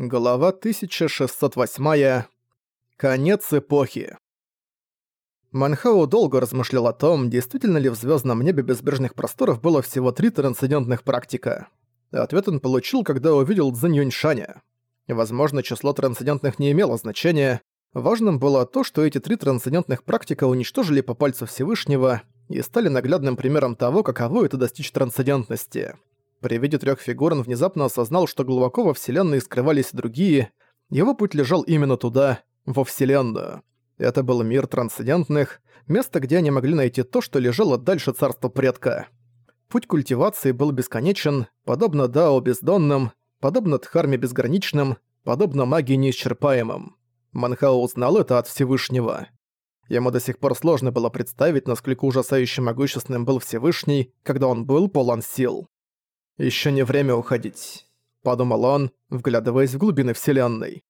Глава 1608. Конец эпохи. Манхау долго размышлял о том, действительно ли в звездном небе безбрежных просторов было всего три трансцендентных практика. Ответ он получил, когда увидел Цзинь Юньшаня. Возможно, число трансцендентных не имело значения. Важным было то, что эти три трансцендентных практика уничтожили по пальцу Всевышнего и стали наглядным примером того, каково это достичь трансцендентности. При виде трех фигур он внезапно осознал, что глубоко во Вселенной скрывались другие. Его путь лежал именно туда, во Вселенную. Это был мир трансцендентных, место, где они могли найти то, что лежало дальше царства предка. Путь культивации был бесконечен, подобно Дао бездонным, подобно Дхарме безграничным, подобно магии неисчерпаемым. Манхао узнал это от Всевышнего. Ему до сих пор сложно было представить, насколько ужасающе могущественным был Всевышний, когда он был полон сил. Еще не время уходить», — подумал он, вглядываясь в глубины Вселенной.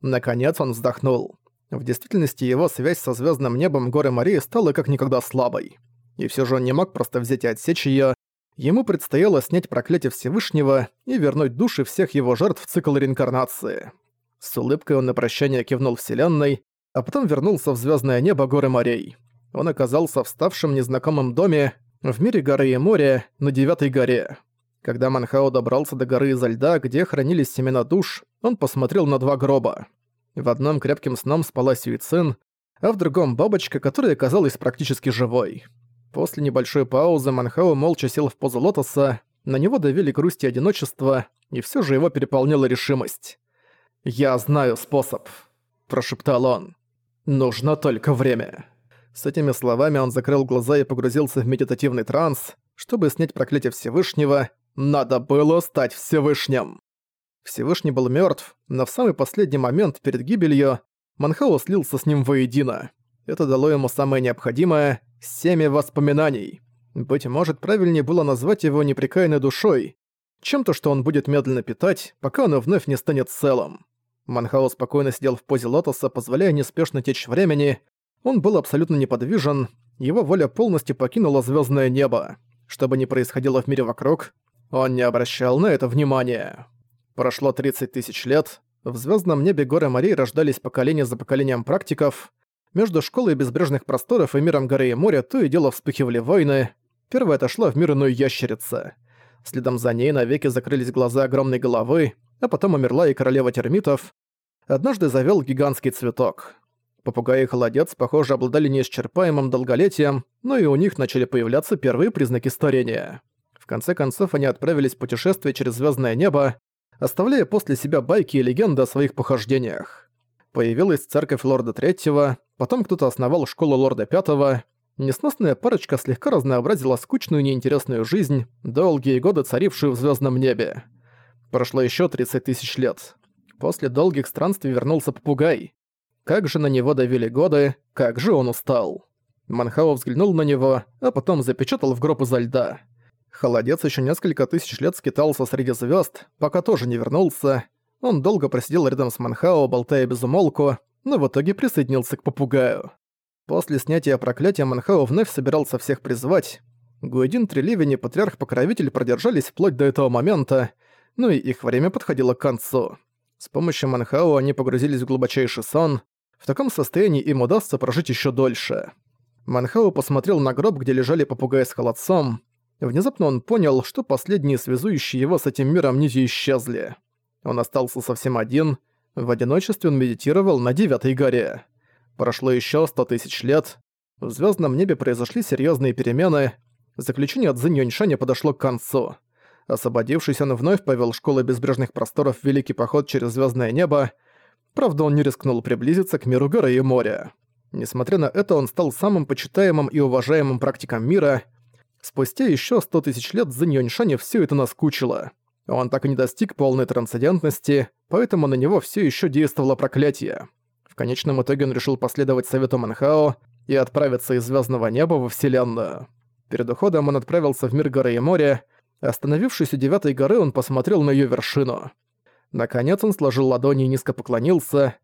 Наконец он вздохнул. В действительности его связь со звездным небом горы Марии стала как никогда слабой. И все же он не мог просто взять и отсечь ее. Ему предстояло снять проклятие Всевышнего и вернуть души всех его жертв в цикл реинкарнации. С улыбкой он на прощание кивнул Вселенной, а потом вернулся в звездное небо горы морей. Он оказался в ставшем незнакомом доме в мире горы и моря на Девятой горе. Когда Манхао добрался до горы изо льда, где хранились семена душ, он посмотрел на два гроба. В одном крепким сном спала Сюицин, а в другом бабочка, которая казалась практически живой. После небольшой паузы Манхао молча сел в позу лотоса, на него давили грусть и одиночество, и все же его переполняла решимость. «Я знаю способ», – прошептал он. «Нужно только время». С этими словами он закрыл глаза и погрузился в медитативный транс, чтобы снять проклятие Всевышнего надо было стать Всевышним. Всевышний был мертв, но в самый последний момент перед гибелью Манхао слился с ним воедино. Это дало ему самое необходимое — семя воспоминаний. Быть может, правильнее было назвать его непрекаянной душой, чем-то, что он будет медленно питать, пока оно вновь не станет целым. Манхао спокойно сидел в позе лотоса, позволяя неспешно течь времени. Он был абсолютно неподвижен, его воля полностью покинула звездное небо. Что бы ни происходило в мире вокруг, он не обращал на это внимания. Прошло 30 тысяч лет, в звездном небе горы морей рождались поколения за поколением практиков, между школой безбрежных просторов и миром горы и моря то и дело вспыхивали войны. Первая отошла в мир ящерица. Следом за ней навеки закрылись глаза огромной головы, а потом умерла и королева термитов. Однажды завел гигантский цветок. Попугай и холодец, похоже, обладали неисчерпаемым долголетием, но и у них начали появляться первые признаки старения. В конце концов, они отправились в путешествие через звездное небо, оставляя после себя байки и легенды о своих похождениях. Появилась церковь Лорда Третьего, потом кто-то основал школу Лорда Пятого. Несносная парочка слегка разнообразила скучную неинтересную жизнь, долгие годы царившую в звездном небе. Прошло еще 30 тысяч лет. После долгих странствий вернулся попугай. Как же на него давили годы, как же он устал. Манхао взглянул на него, а потом запечатал в гроб изо льда. Холодец еще несколько тысяч лет скитался среди звезд, пока тоже не вернулся. Он долго просидел рядом с Манхао, болтая без но в итоге присоединился к попугаю. После снятия проклятия Манхао вновь собирался всех призвать. Гуэдин, Треливень и Патриарх-Покровитель продержались вплоть до этого момента, но и их время подходило к концу. С помощью Манхао они погрузились в глубочайший сон. В таком состоянии им удастся прожить еще дольше. Манхао посмотрел на гроб, где лежали попугай с холодцом. Внезапно он понял, что последние связующие его с этим миром нити исчезли. Он остался совсем один, в одиночестве он медитировал на Девятой горе. Прошло еще сто тысяч лет, в звездном небе произошли серьезные перемены, заключение от Цзинь подошло к концу. Освободившись, он вновь повел школы безбрежных просторов в Великий Поход через звездное небо, правда он не рискнул приблизиться к миру горы и моря. Несмотря на это, он стал самым почитаемым и уважаемым практиком мира — Спустя еще сто тысяч лет Зинь Юньшане всё это наскучило. Он так и не достиг полной трансцендентности, поэтому на него все еще действовало проклятие. В конечном итоге он решил последовать совету Манхао и отправиться из звездного неба во Вселенную. Перед уходом он отправился в мир горы и моря. Остановившись у девятой горы, он посмотрел на ее вершину. Наконец он сложил ладони и низко поклонился.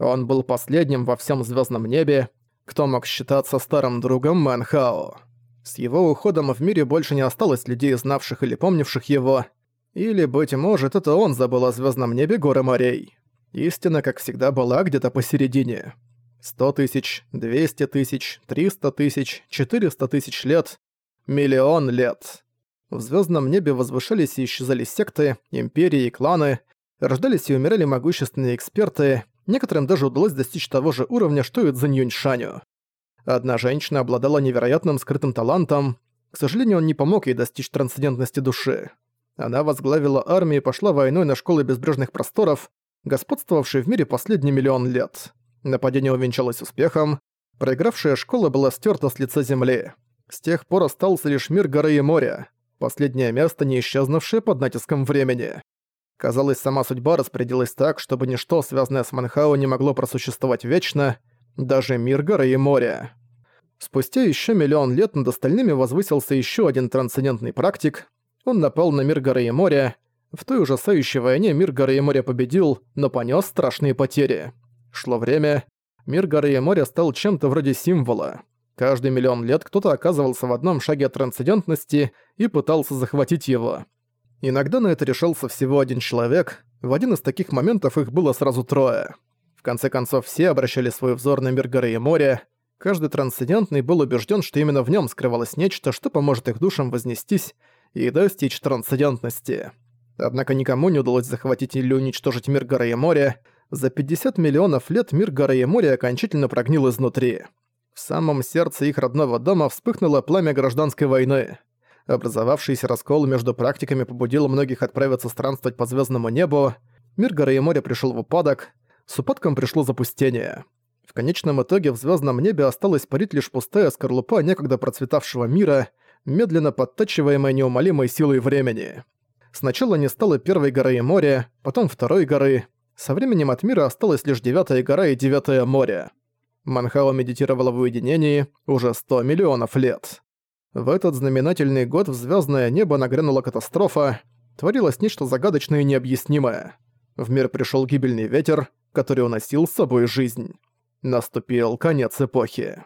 Он был последним во всем звездном небе, кто мог считаться старым другом Манхао. С его уходом в мире больше не осталось людей, знавших или помнивших его. Или, быть может, это он забыл о звездном небе горы морей. Истина, как всегда, была где-то посередине. Сто тысяч, двести тысяч, триста тысяч, четыреста тысяч лет, миллион лет. В звездном небе возвышались и исчезали секты, империи и кланы, рождались и умирали могущественные эксперты, некоторым даже удалось достичь того же уровня, что и Цзинь Юньшаню. Одна женщина обладала невероятным скрытым талантом, к сожалению, он не помог ей достичь трансцендентности души. Она возглавила армию и пошла войной на школы безбрежных просторов, господствовавшие в мире последний миллион лет. Нападение увенчалось успехом, проигравшая школа была стерта с лица земли. С тех пор остался лишь мир горы и моря, последнее место, не исчезнувшее под натиском времени. Казалось, сама судьба распорядилась так, чтобы ничто, связанное с Манхао, не могло просуществовать вечно, даже мир горы и моря. Спустя еще миллион лет над остальными возвысился еще один трансцендентный практик. Он напал на мир горы и моря. В той ужасающей войне мир горы и моря победил, но понес страшные потери. Шло время. Мир горы и моря стал чем-то вроде символа. Каждый миллион лет кто-то оказывался в одном шаге от трансцендентности и пытался захватить его. Иногда на это решался всего один человек, в один из таких моментов их было сразу трое. В конце концов, все обращали свой взор на мир горы и моря, каждый трансцендентный был убежден, что именно в нем скрывалось нечто, что поможет их душам вознестись и достичь трансцендентности. Однако никому не удалось захватить или уничтожить мир горы и моря, за 50 миллионов лет мир горы и моря окончательно прогнил изнутри. В самом сердце их родного дома вспыхнуло пламя гражданской войны. Образовавшийся раскол между практиками побудил многих отправиться странствовать по звездному небу. Мир горы и моря пришел в упадок. С упадком пришло запустение. В конечном итоге в звездном небе осталась парить лишь пустая скорлупа некогда процветавшего мира, медленно подтачиваемая неумолимой силой времени. Сначала не стало первой горы и моря, потом второй горы. Со временем от мира осталась лишь девятая гора и девятое море. Манхао медитировала в уединении уже сто миллионов лет. В этот знаменательный год в звездное небо нагрянула катастрофа, творилось нечто загадочное и необъяснимое. В мир пришел гибельный ветер, который уносил с собой жизнь. Наступил конец эпохи.